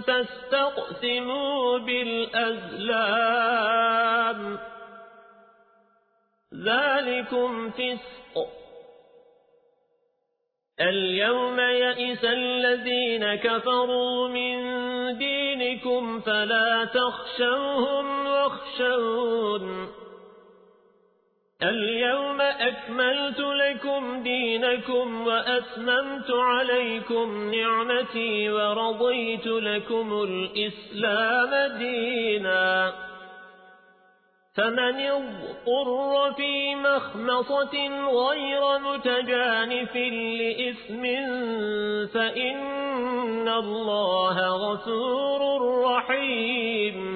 تستقسموا بالأزلام. ذلكم فسق. اليوم يئس الذين كفروا من دينكم فلا تخشوهم واخشون. اليوم أكملت لكم دينكم وأتممت عليكم نعمتي ورضيت لكم الإسلام دينا. فمن اضطر في مخمصة غير متجانف لإثم فإن الله غفور رحيم.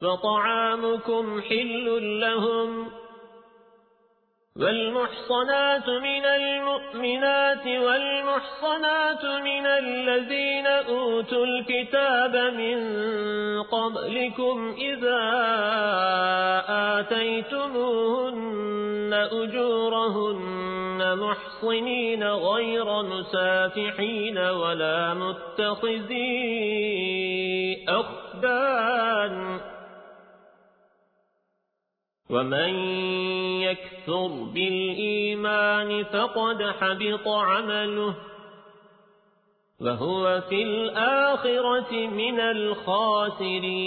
فطعامكم حل لهم والمحصنات من المؤمنات والمحصنات من الذين أوتوا الكتاب من قبلكم إذا آتيتموهن أجورهن محصنين غير مسافحين ولا متخذي أخدان ومن يكثر بالإيمان فقد حبط عمله وهو في الآخرة من الخاسرين